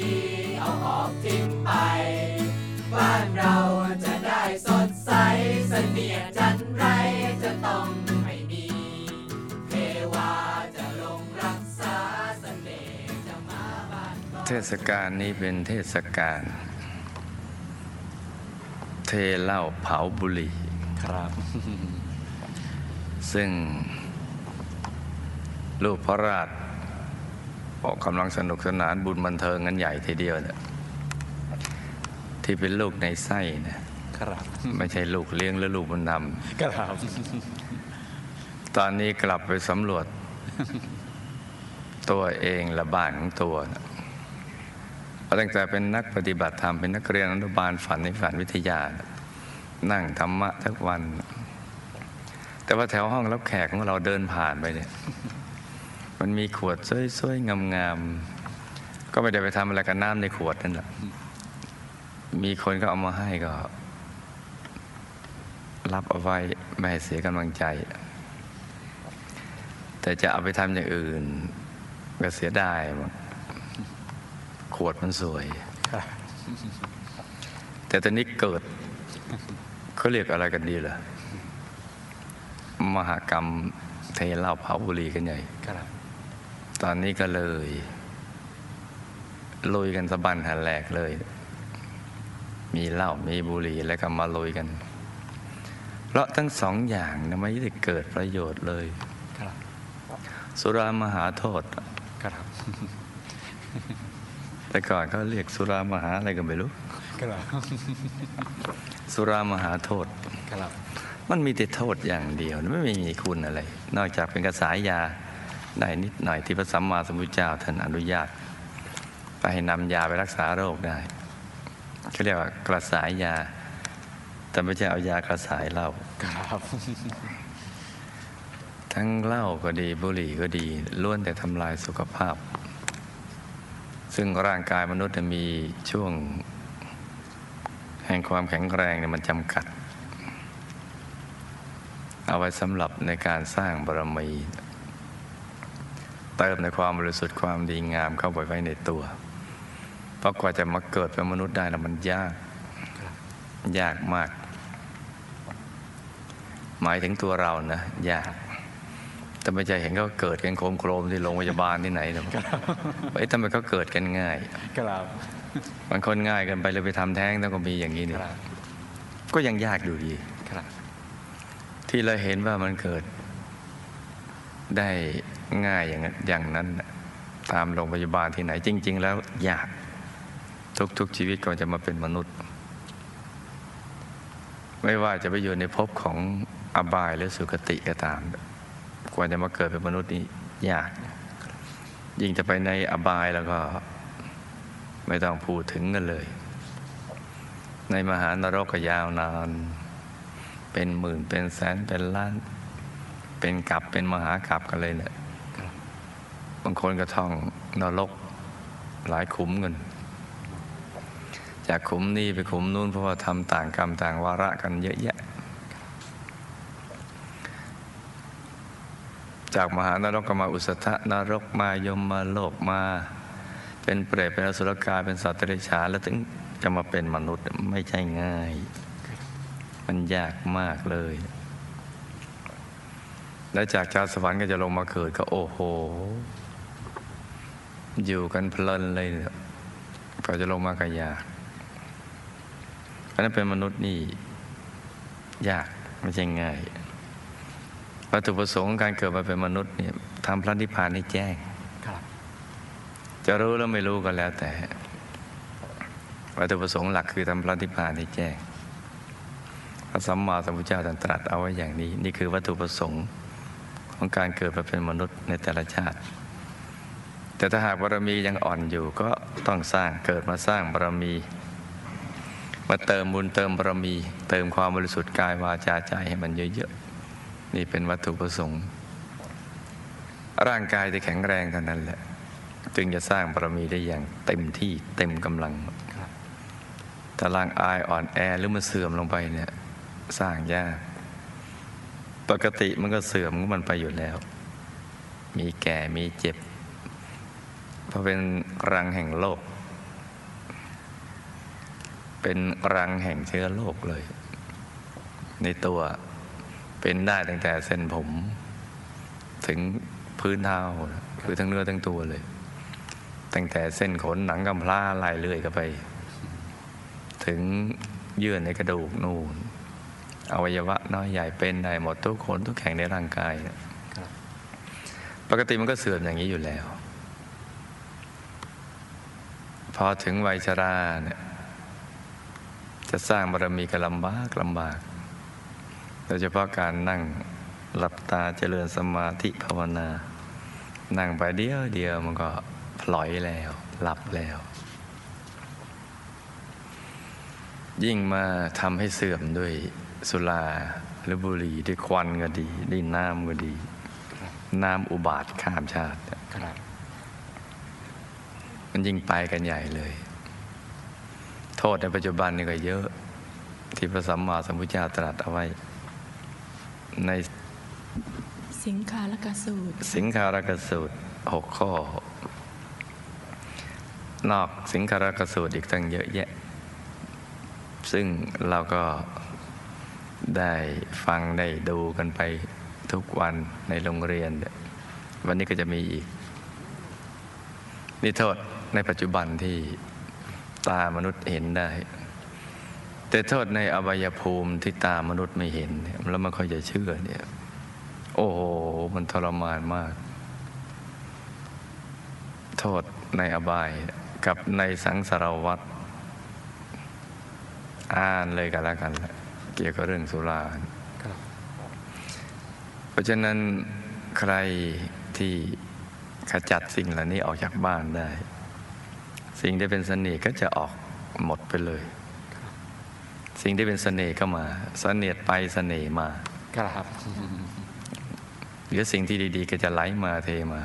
ดี เอาออกทิ้งไป บ้านเราจะได้สดใสเสนียจันไรจะต้องไม่มี เทวาจะลงรักษาเสน่ห์จะมาบ้านเทศกาลนี้เป็นเทศกาลเทเหล้าเผาบุหรี่ครับ ซึ่ง ลูกพระราช ออกกำลังสนุกสนานบุญบันเทิงกันใหญ่ทีเดียวเนี่ยที่เป็นลูกในไส้นะครับไม่ใช่ลูกเลี้ยงและลูกบุญธรรมครับตอนนี้กลับไปสำรวจ ตัวเองและบ้านของตัวนะตั้งแต่เป็นนักปฏิบัติธรรมเป็นนักเรียนอนุบาลฝันในฝันวิทยานะนั่งธรรมะทุกวัน แต่ว่าแถวห้องรับแขกของเราเดินผ่านไปเนี่ย มันมีขวดสวยๆงามๆก็ไม่ได้ไปทำอะไรกับน้ำในขวดนั่นแหละมีคนก็เอามาให้ก็ รับเอาไว้ไม่ให้เสียกำลังใจ แต่จะเอาไปทำอย่างอื่น ก็เสียดายหมดขวดมันสวย แต่ตอนนี้เกิดเขาเรียกอะไรกันดีล่ะ มหากรรมเทเหล้าเผาบุหรี่กันใหญ่ ตอนนี้ก็เลย ลุยกันสะบันหันแหลกเลย มีเหล้ามีบุหรี่แล้วก็มาลุยกัน เพราะทั้งสองอย่างนะไม่ได้เกิดประโยชน์เลยสุรามหาโทษครับแต่ก่อนเขาเรียกสุรามหาอะไรกันไม่รู้ครับสุรามหาโทษครับมันมีแต่โทษอย่างเดียว ไม่มีคุณอะไร นอกจากเป็นกระสายยา ได้นิดหน่อยที่พระสัมมาสัมพุทธเจ้าท่านอนุญาต ไปให้นำยาไปรักษาโรคได้เขาเรียกว่ากระสายยา แต่ไม่ใช่เอายากระสายเหล้าครับ ทั้งเหล้าก็ดีบุหรี่ก็ดีล้วนแต่ทำลายสุขภาพ ซึ่งร่างกายมนุษย์เนี่ยมีช่วง แห่งความแข็งแรงเนี่ยมันจำกัด เอาไว้สำหรับในการสร้างบารมี เติมในความบริสุทธิ์ความดีงามเข้าไปไว้ในตัว เพราะกว่าจะมาเกิดเป็นมนุษย์ได้นะมันยาก ยากมาก หมายถึงตัวเรานะยาก แต่ไม่ใช่เห็นเขาเกิดกันโครมโครมๆที่โรงพยาบาลที่ไหนนะเอ้ยทำไมเขาเกิดกันง่ายครับบางคนง่ายเกันไปเลยไปทำแท้งแล้วก็มีอย่างนี้คเนี่ยรับก็ยังยากอยู่ดีครับที่เราเห็นว่ามันเกิดได้ ง่ายอย่างนั้นอย่างนั้น ตามโรงพยาบาลที่ไหนจริง ๆ แล้วยากทุกๆชีวิตก่อนจะมาเป็นมนุษย์ ไม่ว่าจะไปอยู่ในภพของอบายหรือสุคติก็ตาม กว่าจะมาเกิดเป็นมนุษย์นี่ยาก ยิ่งจะไปในอบายแล้วก็ไม่ต้องพูดถึงกันเลย ในมหานรกก็ยาวนาน เป็นหมื่นเป็นแสนเป็นล้าน เป็นกลับเป็นมหากลับกันเลยเนี่ย บางคนก็ท่องนรกหลายขุมเงิน จากขุมนี้ไปขุมนู้นเพราะว่าทำต่างกรรมต่างวาระกันเยอะแยะ จากมหานรกก็มาอุสธนรกมายมมาโลกมา เป็นเปรตเป็นอสุรกายเป็นสัตว์เดรัจฉานแล้วถึงจะมาเป็นมนุษย์ไม่ใช่ง่าย มันยากมากเลย แล้วจากจาสวรรค์ก็จะลงมาเกิดก็โอ้โห อยู่กันเพลินเลยเนี่ยพอจะลงมาก็ยากเพราะฉะนั้นเป็นมนุษย์นี่ ยากไม่ใช่ง่ายวัตถุประสงค์ของการเกิดมาเป็นมนุษย์เนี่ยทำพระนิพพานให้แจ้งครับจะรู้แล้วไม่รู้ก็แล้วแต่วัตถุประสงค์หลักคือทำพระนิพพานให้แจ้งพระสัมมาสัมพุทธเจ้าท่านตรัสเอาไว้อย่างนี้ นี่คือวัตถุประสงค์ของการเกิดมาเป็นมนุษย์ในแต่ละชาติ แต่ถ้าหากบารมียังอ่อนอยู่ก็ต้องสร้างเกิดมาสร้างบารมี มาเติมบุญเติมบารมี เติมความบริสุทธิ์กายวาจาใจให้มันเยอะๆ นี่เป็นวัตถุประสงค์ ร่างกายจะแข็งแรงเท่านั้นแหละ จึงจะสร้างบารมีได้อย่างเต็มที่เต็มกำลังครับถ้าร่างอายอ่อนแอหรือมันเสื่อมลงไปเนี่ยสร้างยาก ปกติมันก็เสื่อมของมันไปอยู่แล้ว มีแก่มีเจ็บ เพราะเป็นรังแห่งโลก เป็นรังแห่งเชื้อโรคเลย ในตัวเป็นได้ตั้งแต่เส้นผม ถึงพื้นเท้าคือทั้งเนื้อทั้งตัวเลย ตั้งแต่เส้นขนหนังกำพร้าไล่เลื่อยกันไป ถึงเยื่อในกระดูกนูนอวัยวะน้อยใหญ่เป็นได้หมดทุกคนทุกแห่งในร่างกายเนี่ยปกติมันก็เสื่อมอย่างนี้อยู่แล้ว พอถึงวัยชราเนี่ยจะสร้างบารมีก็ลำบากลำบาก โดยเฉพาะการนั่งหลับตาเจริญสมาธิภาวนา นั่งไปเดียวเดียวมันก็พลอยแล้ว หลับแล้ว ยิ่งมาทำให้เสื่อมด้วยสุราหรือบุหรี่ด้วยควันก็ดีด้วยน้ำก็ดี น้ำอุบาทข้ามชาติครับ มันยิ่งไปกันใหญ่เลย โทษในปัจจุบันนี่ก็เยอะ ที่พระสัมมาสัมพุทธเจ้าตรัสเอาไว้ ในสิงคาลกสูตร สิงคารกสูตรหกข้อ นอกสิงคารกสูตรอีกตั้งเยอะแยะ ซึ่งเราก็ได้ฟังได้ดูกันไปทุกวันในโรงเรียนเนี่ยวันนี้ก็จะมีอีกนี่โทษ ในปัจจุบันที่ตามนุษย์เห็นได้ แต่โทษในอบายภูมิที่ตามนุษย์ไม่เห็นแล้วมันค่อยจะเชื่อเนี่ย โอ้โหมันทรมานมาก โทษในอบายกับในสังสารวัฏอ่านเลยกันแล้วกัน เกี่ยวกับเรื่องสุราเพราะฉะนั้นใครที่ขจัดสิ่งเหล่านี้ออกจากบ้านได้ สิ่งที่เป็นเสน่ห์ก็จะออกหมดไปเลย สิ่งที่เป็นเสน่ห์ก็มา เสน่ห์ไปเสน่ห์มาครับหรือสิ่งที่ดีๆ ก็จะไหลมาเทมา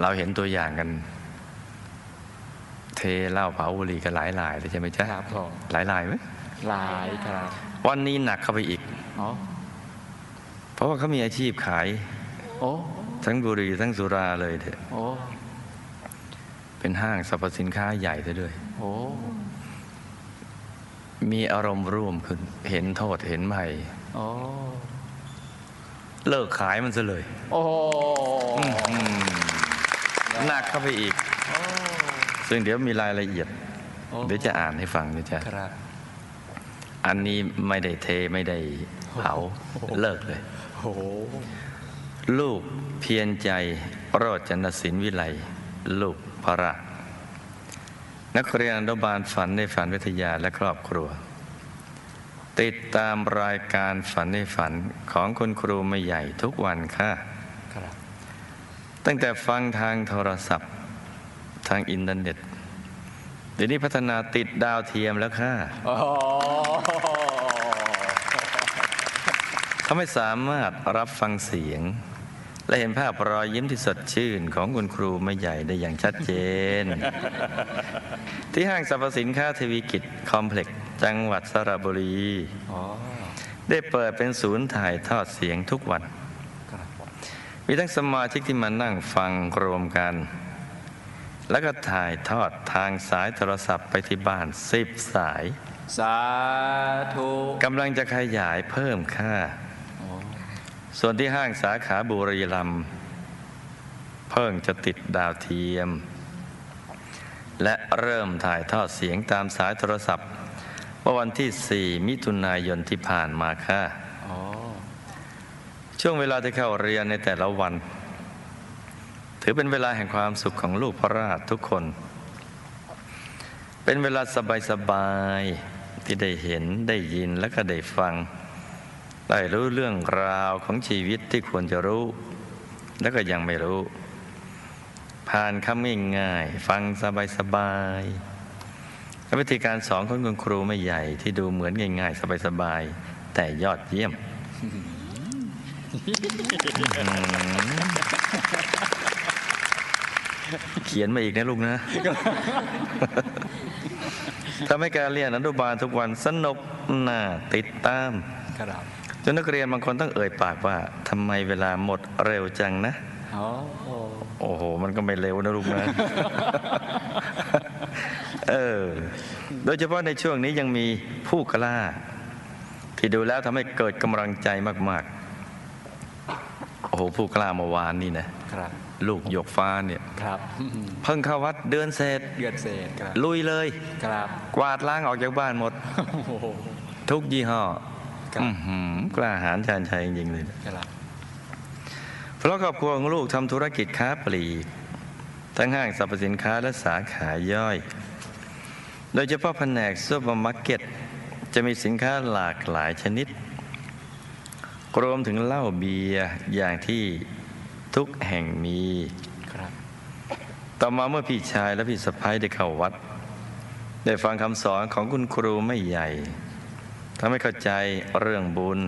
เราเห็นตัวอย่างกัน เทเหล้าเผาบุหรี่กันหลายหลายๆเลยใช่ไหมจ๊ะครับผมหลายหลายๆไหมหลายครับ วันนี้หนักเข้าไปอีกอ๋อเพราะว่าเขามีอาชีพขาย โอ้ทั้งบุหรี่ทั้งสุราเลยเถอะโอ้ เป็นห้างสรรพสินค้าใหญ่ซะด้วย โอ้มีอารมณ์ร่วมขึ้น เห็นโทษเห็นภัยโอ้เลิกขายมันซะเลย โอ้อืมหนักเข้าไปอีก ซึ่งเดี๋ยวมีรายละเอียดโอ้เดี๋ยวจะอ่านให้ฟังนะจ๊ะครับอันนี้ไม่ได้เทไม่ได้เผาเลิกเลยโอ้ลูกเพียรใจโรจนศิลป์วิไลลูก พระนักเรียนอนุบาลฝันในฝันวิทยาและครอบครัว ติดตามรายการฝันในฝันของคุณครูไม่ใหญ่ทุกวันค่ะครับตั้งแต่ฟังทางโทรศัพท์ทางอินเทอร์เน็ตเดี๋ยวนี้พัฒนาติดดาวเทียมแล้วค่ะโอ้ทำให้สามารถรับฟังเสียง และเห็นภาพรอยยิ้มที่สดชื่นของคุณครูไม่ใหญ่ได้อย่างชัดเจน ที่ห้างสรรพสินค้าเทวีกิจคอมเพล็กซ์จังหวัดสระบุรีอ๋อได้เปิดเป็นศูนย์ถ่ายทอดเสียงทุกวันครับมีทั้งสมาชิกที่มานั่งฟังรวมกัน แล้วก็ถ่ายทอดทางสายโทรศัพท์ไปที่บ้านสิบสาย สาธุกำลังจะขยายเพิ่มค่าโอ้ ส่วนที่ห้างสาขาบุรีรัมย์เพิ่งจะติดดาวเทียม และเริ่มถ่ายทอดเสียงตามสายโทรศัพท์เมื่อวันที่ 4 มิถุนายนที่ผ่านมาค่ะอ๋อช่วงเวลาที่เข้าเรียนในแต่ละวัน ถือเป็นเวลาแห่งความสุขของลูกพระราชทุกคน เป็นเวลาสบายๆที่ได้เห็นได้ยินและก็ได้ฟัง ได้รู้เรื่องราวของชีวิตที่ควรจะรู้ และก็ยังไม่รู้ ผ่านคำง่ายๆฟังสบายๆและวิธีการสอนของคุณครูไม่ใหญ่ที่ดูเหมือนง่ายๆ สบายๆแต่ยอดเยี่ยมเขียนมาอีกนะลูกนะทำให้การเรียนอนุบาลทุกวันสนุกน่าติดตามครับ จนนักเรียนบางคนต้องเอ่ยปากว่าทำไมเวลาหมดเร็วจังนะอ๋อโอ้โห มันก็ไม่เร็วนะลูกนะเออโดยเฉพาะในช่วงนี้ยังมีผู้กล้า ที่ดูแล้วทำให้เกิดกำลังใจมากๆ โอ้โห ผู้กล้าเมื่อวานนี่นะครับลูกหยกฟ้าเนี่ยครับเพิ่งเข้าวัดเดือนเศษเดือนเศษครับลุยเลยครับกวาดล้างออกจากบ้านหมดโอ้โหทุกยี่ห้อครับอื้อหือ กล้าหาญชาญชัยจริงๆเลยครับเพราะครอบครัวของลูกทำธุรกิจค้าปลีก ทั้งห้างสรรพสินค้าและสาขาย่อย โดยเฉพาะแผนกซูเปอร์มาร์เก็ต จะมีสินค้าหลากหลายชนิด รวมถึงเหล้าเบียร์อย่างที่ทุกแห่งมีครับต่อมาเมื่อพี่ชายและพี่สะพ้ายได้เข้าวัด ได้ฟังคำสอนของคุณครูไม่ใหญ่ ทำให้เข้าใจเรื่องบุญ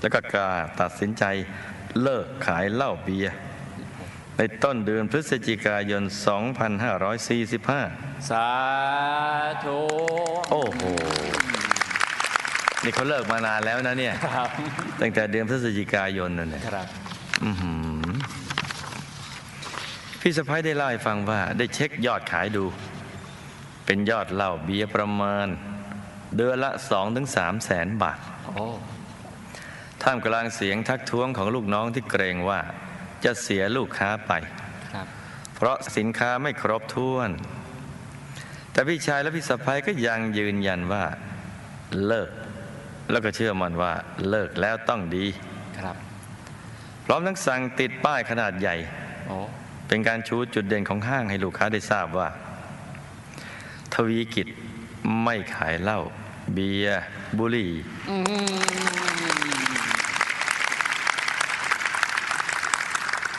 แล้วก็กล้าตัดสินใจเลิกขายเหล้าเบียร์ในต้นเดือนพฤศจิกายน 2545 สาธุ โอ้โห นี่เขาเลิกมานานแล้วนะเนี่ยครับตั้งแต่เดือนพฤศจิกายนนั่นแหละครับอื้อหือพี่สะพ้ายได้เล่าให้ฟังว่า ได้เช็คยอดขายดู เป็นยอดเหล้าเบียร์ประมาณ เดือนละ2อถึงสามแสนบาทโอ้ท่ามกลางเสียงทักท้วงของลูกน้องที่เกรงว่าจะเสียลูกค้าไปครับเพราะสินค้าไม่ครบถ้วน แต่พี่ชายและพี่สะพ้ายก็ยังยืนยันว่าเลิก แล้วก็เชื่อมันว่าเลิกแล้วต้องดีครับ พร้อมทั้งสั่งติดป้ายขนาดใหญ่โอ้เป็นการชูจุดเด่นของห้างให้ลูกค้าได้ทราบว่า ทวีกิจ ไม่ขายเหล้าเบียร์บุหรี่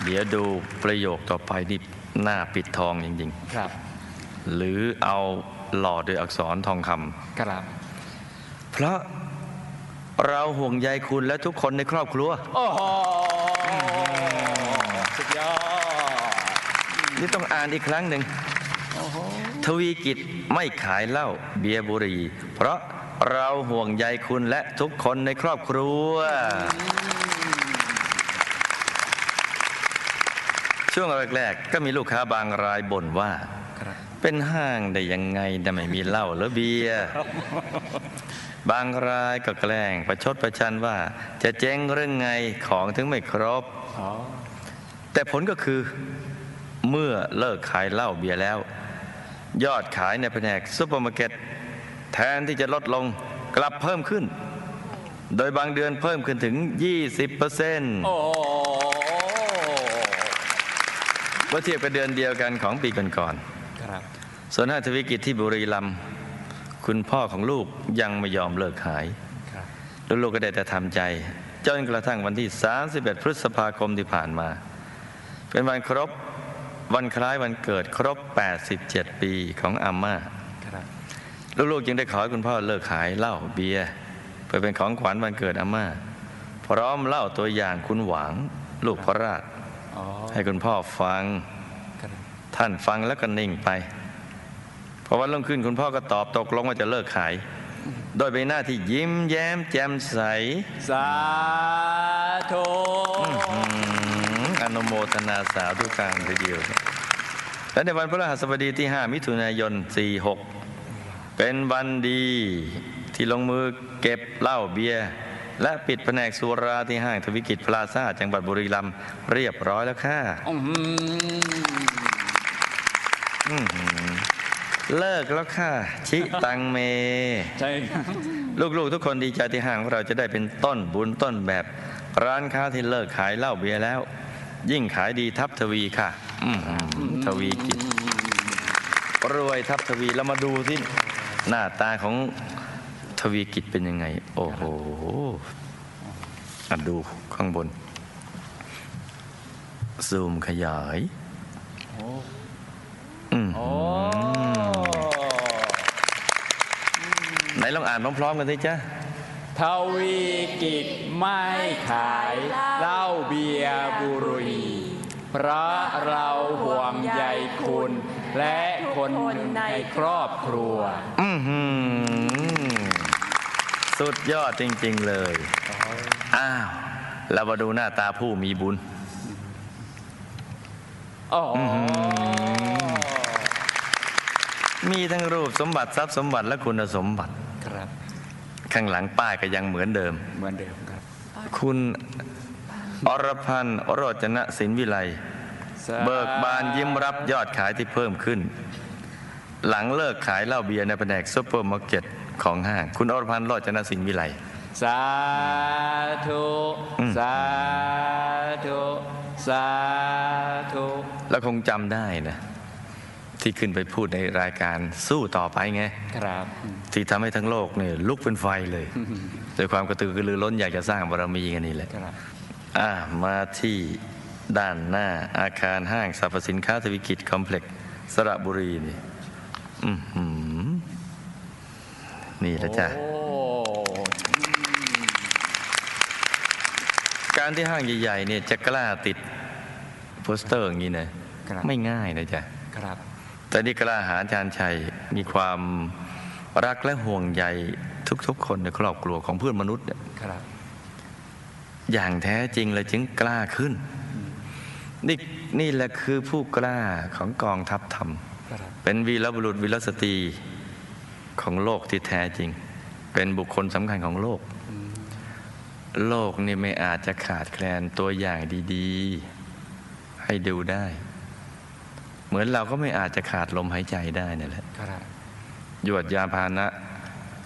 เดี๋ยวดูประโยคต่อไปนี่หน้าปิดทองจริงครับๆหรือเอาหล่อด้วยอักษรทองคครับำเพราะเราห่วงใยคุณและทุกคนในครอบครัว โอ้โหสุดยอด นี่ต้องอ่านอีกครั้งหนึ่งทวีกิจ ไม่ขายเหล้าเบียร์บุหรี่ เพราะเราห่วงใยคุณและทุกคนในครอบครัว ช่วงแรกๆก็มีลูกค้าบางรายบ่นว่าครับเป็นห้างได้ยังไงแต่ไม่มีเหล้าหรือเบียร์บางรายก็แกล้งประชดประชันว่า จะเจ๊งเรื่องไงของถึงไม่ครบอ๋อแต่ผลก็คือ เมื่อเลิกขายเหล้าเบียร์แล้ว ยอดขายในแผนกซุปเปอร์มาร์เก็ตแทนที่จะลดลงกลับเพิ่มขึ้น โดยบางเดือนเพิ่มขึ้นถึง 20%โอ้โหเมื่อเทียบกับเดือนเดียวกันของปีก่อนครับๆส่วนห้างทวีกิจที่บุรีรัมย์คุณพ่อของลูกยังไม่ยอมเลิกขายครับแล้วลูกก็ได้แต่ทำใจจนกระทั่งวันที่ 31 พฤษภาคมที่ผ่านมา เป็นวันครบ วันคล้ายวันเกิดครบ 87 ปีของอาม่าครับลูกๆจึงได้ขอให้คุณพ่อเลิกขายเหล้าเบียร์เพื่อเป็นของขวัญวันเกิดอาม่าพร้อมเล่าตัวอย่างคุณหวังลูกพระราชอ๋อให้คุณพ่อฟังครับท่านฟังแล้วก็นิ่งไปพอวันรุ่งขึ้นคุณพ่อก็ตอบตกลงว่าจะเลิกขาย โดยใบหน้าที่ยิ้มแย้มแจ่มใส สาธุอืมอนุโมทนาสาธุการทีเดียว และในวันพฤหัสบดีที่ 5 มิถุนายน 46 เป็นวันดีที่ลงมือเก็บเหล้าเบียร์และปิดแผนกสุราที่ห้างทวิกิจพลาซ่าจังหวัดบุรีรัมย์เรียบร้อยแล้วค่ะเลิกแล้วค่ะ ชิตังเม ใช่ลูกๆทุกคนดีใจที่ห้างของเราจะได้เป็นต้นบุญต้นแบบ ร้านค้าที่เลิกขายเหล้าเบียร์แล้ว ยิ่งขายดีทับทวีค่ะอื้อหือ ทวีกิจรวยทับทวีแล้วมาดูที่หน้าตาของทวีกิจเป็นยังไง โอ้โหอะดูข้างบน ซูมขยายโอ้อืมโอ้ไหนลองอ่านพร้อมๆกันสิจ๊ะทวีกิจไม่ขายเหล้าเบียร์บุหรี่เพราะเราห่วงใยคุณ และคนในครอบครัว อือหือสุดยอดจริง ๆเลย อ้าว เรามาดูหน้าตาผู้มีบุญ โอ้โหมีทั้งรูปสมบัติทรัพย์สมบัติและคุณสมบัติ ครับ ข้างหลังป้ายก็ยังเหมือนเดิม เหมือนเดิมครับ คุณอรพันธ์โรจนะสินวิไล เบิกบานยิ้มรับยอดขายที่เพิ่มขึ้น หลังเลิกขายเหล้าเบียร์ในแผนกซุปเปอร์มาร์เก็ตของห้าง คุณอรพันธ์โรจนะสินวิไลสาธุอืมสาธุสาธุแล้วคงจำได้นะ ที่ขึ้นไปพูดในรายการสู้ต่อไปไงครับที่ทำให้ทั้งโลกเนี่ยลุกเป็นไฟเลยด้วยความกระตือรือร้นอยากจะสร้างบารมีกันนี่แหละครับอ่ามาที่ ด้านหน้าอาคารห้างสรรพสินค้าทวิกิจคอมเพล็กซ์สระบุรีนี่อื้อหือนี่แหละจ้ะโอ้การที่ห้างใหญ่ๆเนี่ยจะกล้าติดโปสเตอร์อย่างนี้นะครับไม่ง่ายนะจ๊ะครับ แต่นี่กล้าหาญชาญชัยมีความรักและห่วงใยทุกๆ คนในครอบครัวของเพื่อนมนุษย์เนี่ยครับ อย่างแท้จริงเลยจึงกล้าขึ้น นี่นี่แหละคือผู้กล้าของกองทัพธรรมครับเป็นวีรบุรุษวีรสตรีของโลกที่แท้จริง เป็นบุคคลสำคัญของโลก โลกนี่ไม่อาจจะขาดแคลนตัวอย่างดีๆ ให้ดูได้ เหมือนเราก็ไม่อาจจะขาดลมหายใจได้นั่นแหละครับยวดยานพาหนะ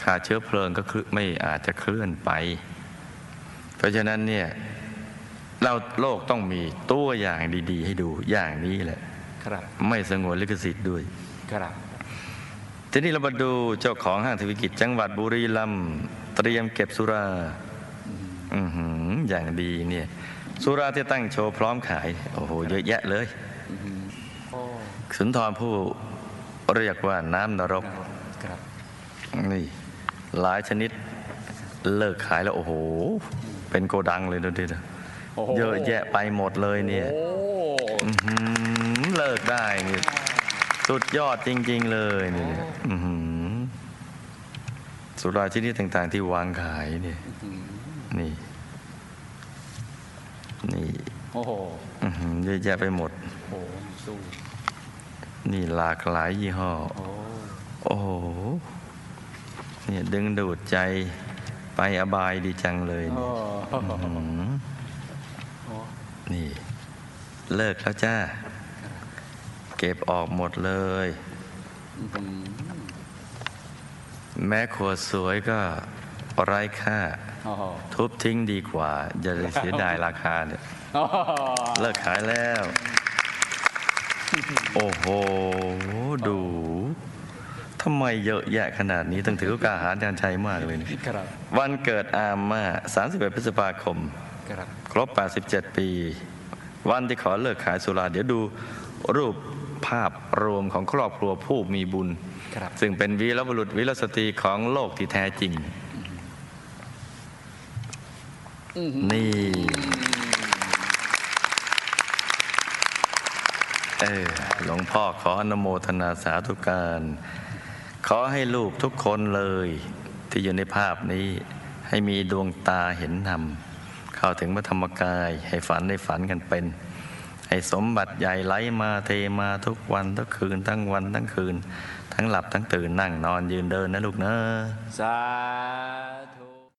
ขาดเชื้อเพลิงก็คือไม่อาจจะเคลื่อนไป เพราะฉะนั้นเนี่ย เราโลกต้องมีตัวอย่างดีๆ ให้ดูอย่างนี้แหละ ครับ ไม่สงวนลิขสิทธิ์ด้วย ครับ ทีนี้เรามาดูเจ้าของห้างธวิกิจจังหวัดบุรีรัมย์เตรียมเก็บสุรา อือหืออย่างดีเนี่ย สุราที่ตั้งโชว์พร้อมขาย โอ้โห เยอะแยะเลยโอ้สุนทรผู้เรียกว่าน้ำนรก ครับ นี่ หลายชนิดเลิกขายแล้ว โอ้โห เป็นโกดังเลยดูดินะ โอ้โห เยอะแยะไปหมดเลยเนี่ย โอ้อื้อหือเลิกได้นี่สุดยอดจริง ๆ เลยนี่อื้อหือสุราชนิดต่างๆ ที่วางขายเนี่ยนี่ นี่โอ้โหอื้อหือเยอะแยะไปหมด โอ้สู้นี่หลากหลายยี่ห้อ โอ้โอ้โหเนี่ยดึงดูดใจไปอบายดีจังเลยเนี่ยโอ้อื้อหือโอ้ นี่ เลิกแล้วจ้า เก็บออกหมดเลยอืมแม้ขวดสวยก็ไร้ค่าโอ้โหทุบทิ้งดีกว่า อย่าได้เสียดายราคาเนี่ยโอ้โหเลิกขายแล้ว โอ้โห ดูทำไมเยอะแยะขนาดนี้ต้องถือโอกาสหาญาณชัยมากเลยเนี่ยครับวันเกิดอาม่า31 พฤษภาคมครับค รบ 87 ปี วันที่ขอเลิกขายสุรา เดี๋ยวดูรูปภาพรวมของครอบครัวผู้มีบุญครับซึ่งเป็นวีรบุรุษวีรสตรีของโลกที่แท้จริง นี่ เออหลวงพ่อขออนุโมทนาสาธุการ ขอให้ลูกทุกคนเลย ที่อยู่ในภาพนี้ให้มีดวงตาเห็นธรรม เข้าถึงพระธรรมกาย ให้ฝันได้ฝันกันเป็นให้สมบัติใหญ่ไหลมาเทมาทุกวันทุกคืนทั้งวันทั้งคืน ทั้งหลับทั้งตื่นนั่งนอนยืนเดินนะลูกเนอะสา